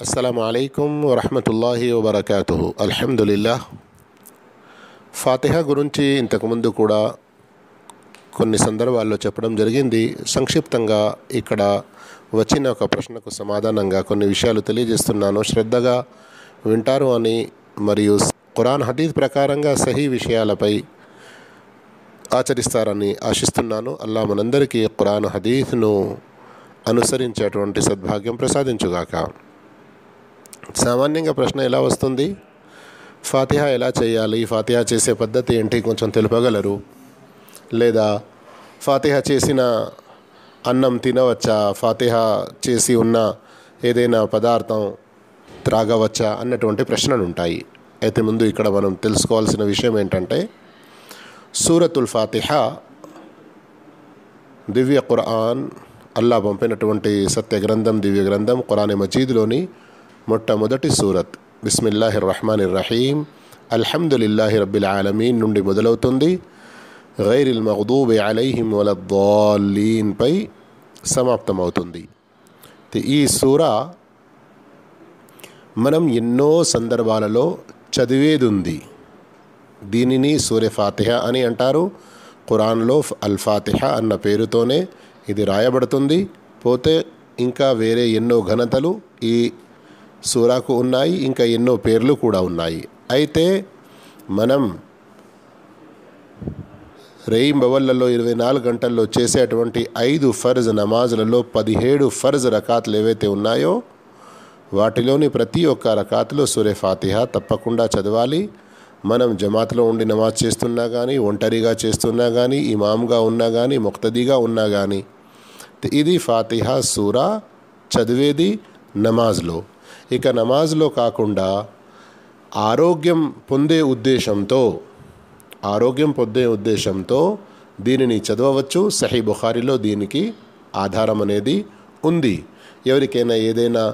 అస్సలం అయికం వరహమతుల్లాహి వబర్కాతు అల్హమ్దులిల్లా ఫాతిహా గురించి ఇంతకుముందు కూడా కొన్ని సందర్భాల్లో చెప్పడం జరిగింది. సంక్షిప్తంగా ఇక్కడ వచ్చిన ఒక ప్రశ్నకు సమాధానంగా కొన్ని విషయాలు తెలియజేస్తున్నాను. శ్రద్ధగా వింటారు అని మరియు ఖురాన్ హదీద్ ప్రకారంగా సహీ విషయాలపై ఆచరిస్తారని ఆశిస్తున్నాను. అల్లా మనందరికీ ఖురాన్ హదీఫ్ను అనుసరించేటువంటి సద్భాగ్యం ప్రసాదించుగాక. సామాన్యంగా ప్రశ్న ఎలా వస్తుంది? ఫాతిహా ఎలా చేయాలి? ఫాతిహా చేసే పద్ధతి ఏంటి? కొంచెం తెలుపగలరు. లేదా ఫాతిహా చేసిన అన్నం తినవచ్చా? ఫాతిహా చేసి ఉన్న ఏదైనా పదార్థం త్రాగవచ్చా? అన్నటువంటి ప్రశ్నలు ఉంటాయి. అయితే ముందు ఇక్కడ మనం తెలుసుకోవాల్సిన విషయం ఏంటంటే సూరతుల్ ఫాతిహా దివ్య ఖురాన్ అల్లా పంపినటువంటి సత్య గ్రంథం దివ్య గ్రంథం ఖురాన్ మజీద్లోని మొట్టమొదటి సూరత్. బిస్మిల్లాహి రహమాన్ రహీం అల్హమ్దులిల్లాహి రబ్బిల్ ఆలమీన్ నుండి మొదలవుతుంది. గైరిల్ మహదూబ్ అలైహిం వలద్దాలీన్పై సమాప్తమవుతుంది. ఈ సూర మనం ఎన్నో సందర్భాలలో చదివేది ఉంది దీనిని సూర్య ఫాతిహ అని అంటారు. ఖురాన్లో అల్ ఫాతిహ అన్న పేరుతోనే ఇది రాయబడుతుంది. పోతే ఇంకా వేరే ఎన్నో ఘనతలు ఈ సూరాకు ఉన్నాయి ఇంకా ఎన్నో పేర్లు కూడా ఉన్నాయి. అయితే మనం రేయింబవళ్ళలో ఇరవై నాలుగు గంటల్లో చేసేటువంటి ఐదు ఫర్జ్ నమాజులలో పదిహేడు ఫర్జ్ రకాతులు ఏవైతే ఉన్నాయో వాటిలోని ప్రతి ఒక్క రకాతులో సూర్య ఫాతిహ తప్పకుండా చదవాలి. మనం జమాత్లో ఉండి నమాజ్ చేస్తున్నా కానీ ఒంటరిగా చేస్తున్నా కానీ ఇమామ్గా ఉన్నా కానీ ముక్తదిగా ఉన్నా కానీ ఇది ఫాతిహా సూరా చదివేది నమాజ్లో. ఇక నమాజ్లో కాకుండా ఆరోగ్యం పొందే ఉద్దేశంతో ఆరోగ్యం పొందే ఉద్దేశంతో దీనిని చదవవచ్చు. సహీ బుఖారిలో దీనికి ఆధారం అనేది ఉంది. ఎవరికైనా ఏదైనా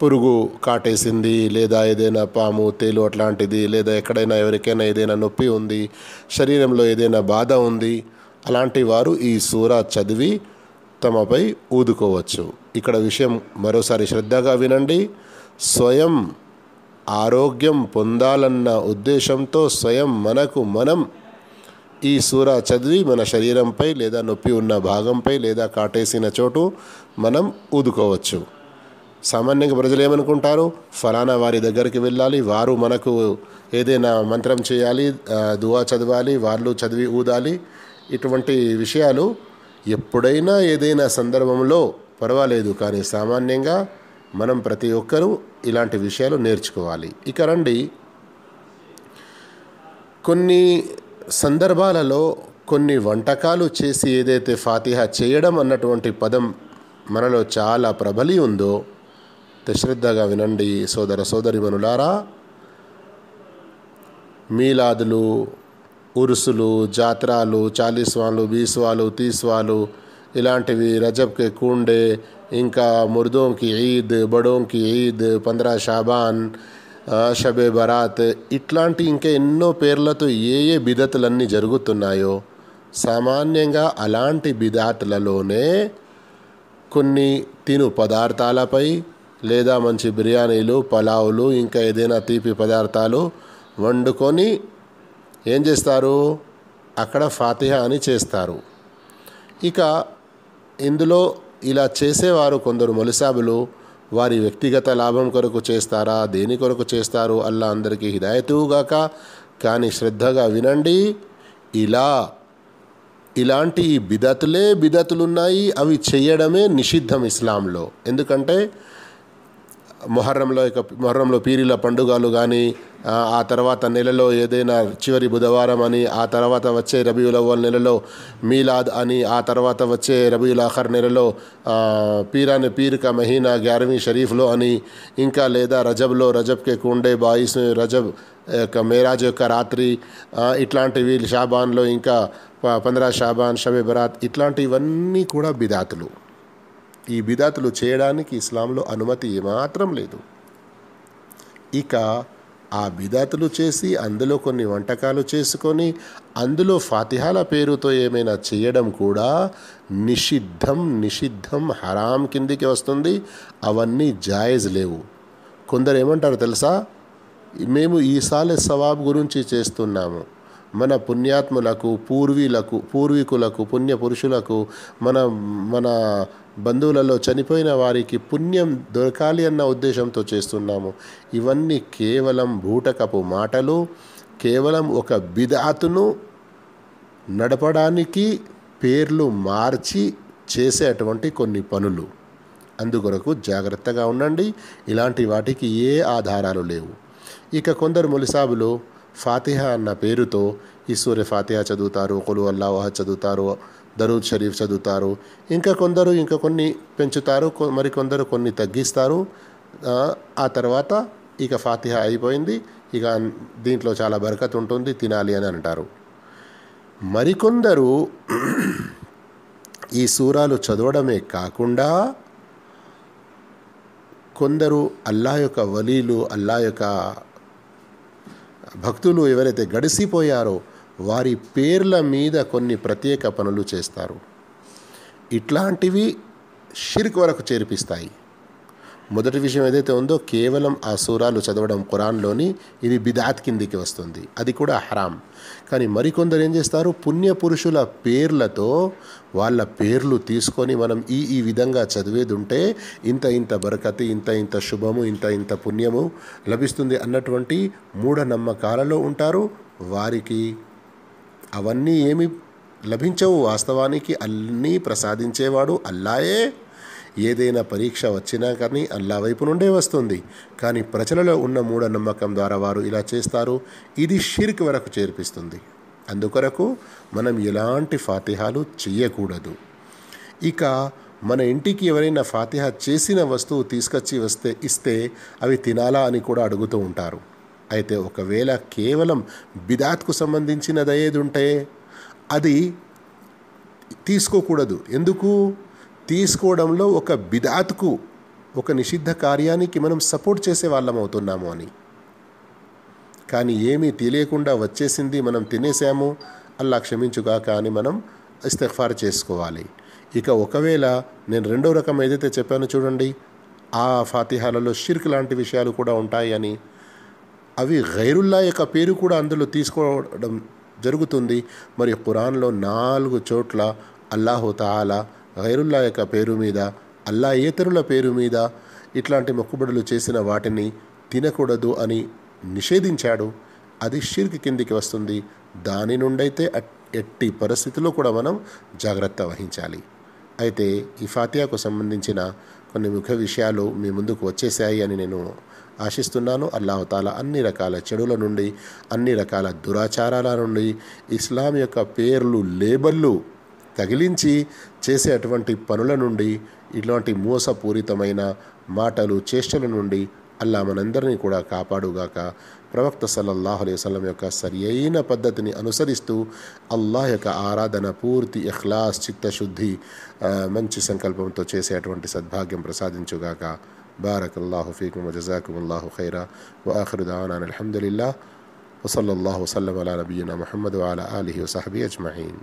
పురుగు కాటేసింది లేదా ఏదైనా పాము తేలు అట్లాంటిది లేదా ఎక్కడైనా ఎవరికైనా ఏదైనా నొప్పి ఉంది శరీరంలో ఏదైనా బాధ ఉంది అలాంటి వారు ఈ సూర చదివి తమపై ఊదుకోవచ్చు. ఇక్కడ విషయం మరోసారి శ్రద్ధగా వినండి. స్వయం ఆరోగ్యం పొందాలన్న ఉద్దేశంతో స్వయం మనకు మనం ఈ సూర చదివి మన శరీరంపై లేదా నొప్పి ఉన్న భాగంపై లేదా కాటేసిన చోటు మనం ఊదుకోవచ్చు. సామాన్యంగా ప్రజలు ఏమనుకుంటారు? ఫలానా వారి దగ్గరికి వెళ్ళాలి వారు మనకు ఏదైనా మంత్రం చేయాలి దువా చదవాలి వాళ్ళు చదివి ఊదాలి ఇటువంటి విషయాలు ఎప్పుడైనా ఏదైనా సందర్భంలో పర్వాలేదు కానీ సామాన్యంగా మనం ప్రతి ఒక్కరూ ఇలాంటి విషయాలు నేర్చుకోవాలి. ఇక రండి. కొన్ని సందర్భాలలో కొన్ని వంటకాలు చేసి ఏదైతే ఫాతిహా చేయడం అన్నటువంటి పదం మనలో చాలా ప్రబలి ఉందో శ్రద్ధగా వినండి సోదర సోదరిమనులారా మీలాదులు ఉరుసులు జాతరాలు చాలీస్వాలు బీస్వాలు తీస్వాలు ఇలాంటివి రజబ్కి కూండే ఇంకా ముర్దోంకి ఈద్ బడోంకి ఈద్ పంద్రా షాబాన్ షబే బరాత్ ఇట్లాంటి ఇంకా ఎన్నో పేర్లతో ఏ ఏ బిదతులన్నీ జరుగుతున్నాయో సామాన్యంగా అలాంటి బిదాతులలోనే కొన్ని తిను పదార్థాలపై లేదా మంచి బిర్యానీలు పలావులు ఇంకా ఏదైనా తీపి పదార్థాలు వండుకొని ఏం చేస్తారు? అక్కడ ఫాతిహ అని చేస్తారు. ఇక ఇందులో ఇలా చేసేవారు కొందరు మొలిసాబులు వారి వ్యక్తిగత లాభం కొరకు చేస్తారా? దేని కొరకు చేస్తారు? అల్లా అందరికీ హిదాయతుగాక కానీ శ్రద్ధగా వినండి ఇలా ఇలాంటి బిదతులే బిదతులున్నాయి అవి చేయడమే నిషిద్ధం ఇస్లాంలో. ఎందుకంటే మొహర్రంలో ఇక మొహర్రంలో పీరిల పండుగలు కానీ ఆ తర్వాత నెలలో ఏదైనా చివరి బుధవారం అని ఆ తర్వాత వచ్చే రబీయుల్ అవ్వల్ నెలలో మీలాద్ అని ఆ తర్వాత వచ్చే రబీయుల్ ఆఖర్ నెలలో పీరాని పీర్ కా మహీనా గ్యారవీ షరీఫ్లో అని ఇంకా లేదా రజబ్లో రజబ్కే కుండే బాయిస్ రజబ్ యొక్క మేరాజ్ యొక్క రాత్రి ఇట్లాంటివి షాబాన్లో ఇంకా పంద్రా షాబాన్ షబే బరాత్ ఇట్లాంటివన్నీ కూడా బిదాతులు. ఈ బిదాతులు చేయడానికి ఇస్లాంలో అనుమతి ఏమాత్రం లేదు. ఇక ఆ బిదాతులు చేసి అందులో కొన్ని వంటకాలు చేసుకొని అందులో ఫాతిహాల పేరుతో ఏమైనా చేయడం కూడా నిషిద్ధం నిషిద్ధం హరాం కిందికి వస్తుంది. అవన్నీ జాయజ్ లేవు. కొందరు ఏమంటారు తెలుసా? మేము ఈసాల సవాబ్ గురించి చేస్తున్నాము. మన పుణ్యాత్ములకు పూర్వీలకు పూర్వీకులకు పుణ్య పురుషులకు మన మన బంధువులలో చనిపోయిన వారికి పుణ్యం దొరకాలి అన్న ఉద్దేశంతో చేస్తున్నాము. ఇవన్నీ కేవలం బూటకపు మాటలు కేవలం ఒక బిదాతును నడపడానికి పేర్లు మార్చి చేసేటువంటి కొన్ని పనులు. అందుకొరకు జాగ్రత్తగా ఉండండి. ఇలాంటి వాటికి ఏ ఆధారాలు లేవు. ఇక కొందరు ములిసాబులు ఫాతిహ అన్న పేరుతో ఈ సూర్య ఫాతిహ చదువుతారు కొలు అల్లాహ చదువుతారు దరూద్ షరీఫ్ చదువుతారు. ఇంకా కొందరు ఇంకా కొన్ని పెంచుతారు మరికొందరు మరి కొందరు కొన్ని తగ్గిస్తారు. ఆ, ఆ తర్వాత ఇక ఫాతిహ అయిపోయింది. ఇక దీంట్లో చాలా బరకత్ ఉంటుంది తినాలి అని అంటారు. మరికొందరు ఈ సూరాలు చదవడమే కాకుండా కొందరు అల్లా యొక్క వలీలు అల్లా యొక్క భక్తులు ఎవరైతే గడిసిపోయారో వారి పేర్ల మీద కొన్ని ప్రత్యేక పనులు చేస్తారు. ఇట్లాంటివి షిర్క్ వరకు చేర్పిస్తాయి. మొదటి విషయం ఏదైతే ఉందో కేవలం ఆ సూరాలు చదవడం ఖురాన్లోని ఇది బిదాత్ కిందికి వస్తుంది. అది కూడా హరాం. కానీ మరికొందరు ఏం చేస్తారు? పుణ్య పురుషుల పేర్లతో వాళ్ళ పేర్లు తీసుకొని మనం ఈ ఈ విధంగా చదివేది ఉంటే ఇంత ఇంత బరకతి ఇంత ఇంత శుభము ఇంత ఇంత పుణ్యము లభిస్తుంది అన్నటువంటి మూఢనమ్మకాలలో ఉంటారు. వారికి అవన్నీ ఏమి లభించవు. వాస్తవానికి అన్నీ ప్రసాదించేవాడు అల్లాయే ఏదైనా పరీక్ష వచ్చినా కానీ అల్లా వైపు నుండే వస్తుంది. కానీ ప్రజలలో ఉన్న మూఢనమ్మకం ద్వారా వారు ఇలా చేస్తారు. ఇది షిర్క్ వరకు చేర్పిస్తుంది. అందుకొరకు మనం ఎలాంటి ఫాతిహాలు చెయ్యకూడదు. ఇక మన ఇంటికి ఎవరైనా ఫాతిహ చేసిన వస్తువు తీసుకొచ్చి వస్తే ఇస్తే అవి తినాలా అని కూడా అడుగుతూ ఉంటారు. అయితే ఒకవేళ కేవలం బిదాత్కు సంబంధించినది ఏది ఉంటే అది తీసుకోకూడదు. ఎందుకు? తీసుకోవడంలో ఒక బిదాత్కు ఒక నిషిద్ధ కార్యానికి మనం సపోర్ట్ చేసే వాళ్ళం అవుతున్నాము అని. కానీ ఏమీ తెలియకుండా వచ్చేసింది మనం తినేసాము అల్లా క్షమించుగాక అని మనం ఇస్తఫార్ చేసుకోవాలి. ఇక ఒకవేళ నేను రెండో రకం ఏదైతే చెప్పానో చూడండి ఆ ఫాతిహాలలో షిర్క్ లాంటి విషయాలు కూడా ఉంటాయి అని. అవి గైరుల్లా యొక్క పేరు కూడా అందులో తీసుకోవడం జరుగుతుంది. మరి ఖురాన్లో నాలుగు చోట్ల అల్లాహు తాలా గైరుల్లా యొక్క పేరు మీద అల్లా ఏతరుల పేరు మీద ఇట్లాంటి మొక్కుబడులు చేసిన వాటిని తినకూడదు అని నిషేధించాడు. అది షిర్క్ కిందికి వస్తుంది. దాని నుండైతే ఎట్టి పరిస్థితుల్లో కూడా మనం జాగ్రత్త వహించాలి. అయితే ఈ ఫాతియాకు సంబంధించిన కొన్ని ముఖ్య విషయాలు మీ ముందుకు వచ్చేసాయి అని నేను ఆశిస్తున్నాను. అల్లాహ్ అన్ని రకాల చెడుల నుండి అన్ని రకాల దురాచారాల నుండి ఇస్లాం యొక్క పేర్లు లేబళ్ళు తగిలించి చేసే అటువంటి పనుల నుండి ఇలాంటి మోసపూరితమైన మాటలు చేష్టల నుండి అల్లా మనందరినీ కూడా కాపాడుగాక. ప్రవక్త సల్లల్లాహు అలైహి వసల్లం యొక్క సరి అయిన పద్ధతిని అనుసరిస్తూ అల్లాహ్ యొక్క ఆరాధన పూర్తి ఇఖ్లాస్ చిత్తశుద్ధి మంచి సంకల్పంతో చేసేటువంటి సద్భాగ్యం ప్రసాదించుగాక. బారక్ అల్లాహు ఫీకుం వజజాకుం ఖైరా. వఆఖిరు దావానా అల్హమ్దులిల్లాహ్. వసల్లల్లాహు వసల్లం అలా నబీనా ముహమ్మద్ వఅలా ఆలిహి వసహబి అజ్మఈన్